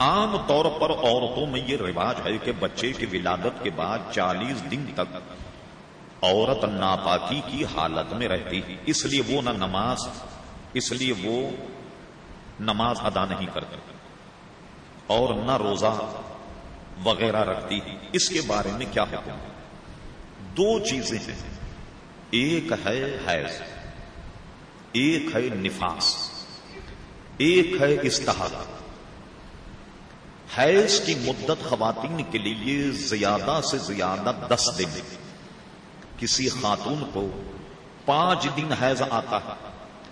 عام طور پر عورتوں میں یہ رواج ہے کہ بچے کی ولادت کے بعد چالیس دن تک عورت ناپاکی کی حالت میں رہتی ہے۔ اس لیے وہ نہ نماز، اس لیے وہ نماز ادا نہیں کرتی اور نہ روزہ وغیرہ رکھتی ہے۔ اس کے بارے میں کیا حکم دو چیزیں ہیں۔ ایک ہے حیض، ایک ہے نفاس، ایک ہے استحادہ حیض کی مدت خواتین کے لیے زیادہ سے زیادہ دس دن۔ کسی خاتون کو پانچ دن حیض آتا ہے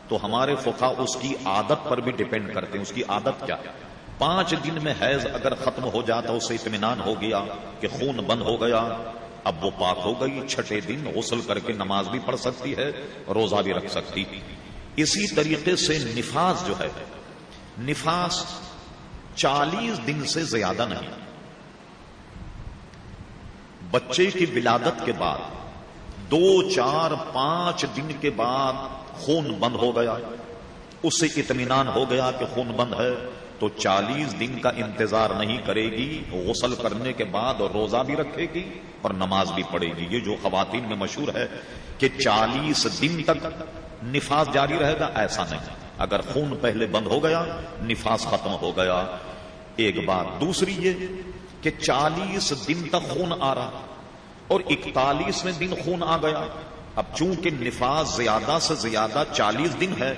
تو ہمارے فقا اس کی عادت پر بھی ڈپینڈ کرتے ہیں۔ اس کی عادت کیا ہے؟ پانچ دن میں حیض اگر ختم ہو جاتا، اسے اطمینان ہو گیا کہ خون بند ہو گیا، اب وہ پاک ہو گئی، چھٹے دن غسل کر کے نماز بھی پڑھ سکتی ہے، روزہ بھی رکھ سکتی۔ اسی طریقے سے نفاس جو ہے، نفاس چالیس دن سے زیادہ نہیں۔ بچے کی ولادت کے بعد، دو، چار، پانچ دن کے بعد خون بند ہو گیا۔ اس سے اطمینان ہو گیا کہ خون بند ہے، تو چالیس دن کا انتظار نہیں کرے گی، غسل کرنے کے بعد روزہ بھی رکھے گی اور نماز بھی پڑھے گی۔ یہ جو خواتین میں مشہور ہے کہ چالیس دن تک نفاس جاری رہے گا، ایسا نہیں۔ اگر خون پہلے بند ہو گیا، نفاس ختم ہو گیا۔ ایک بات دوسری یہ کہ چالیس دن تک خون آ رہا اور اکتالیسویں دن خون آ گیا۔ اب چونکہ نفاس زیادہ سے زیادہ چالیس دن ہے،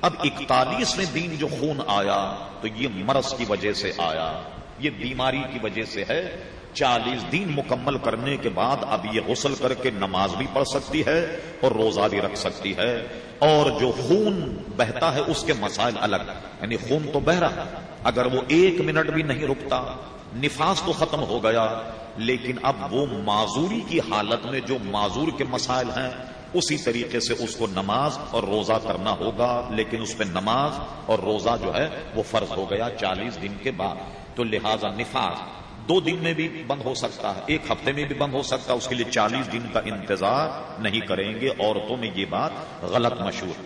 اب اکتالیسویں دن جو خون آیا تو یہ مرض کی وجہ سے آیا۔ یہ بیماری کی وجہ سے ہے۔ چالیس دن مکمل کرنے کے بعد اب یہ غسل کر کے نماز بھی پڑھ سکتی ہے اور روزہ بھی رکھ سکتی ہے۔ اور جو خون بہتا ہے اس کے مسائل الگ یعنی خون تو بہ رہا، اگر وہ ایک منٹ بھی نہیں رکتا، نفاس تو ختم ہو گیا، لیکن اب وہ معذوری کی حالت میں جو معذور کے مسائل ہیں اسی طریقے سے اس کو نماز اور روزہ کرنا ہوگا، لیکن اس پہ نماز اور روزہ جو ہے وہ فرض ہو گیا چالیس دن کے بعد۔ تو لہذا نفاذ دو دن میں بھی بند ہو سکتا ہے، ایک ہفتے میں بھی بند ہو سکتا ہے، اس کے لیے چالیس دن کا انتظار نہیں کریں گے، عورتوں میں یہ بات غلط مشہور۔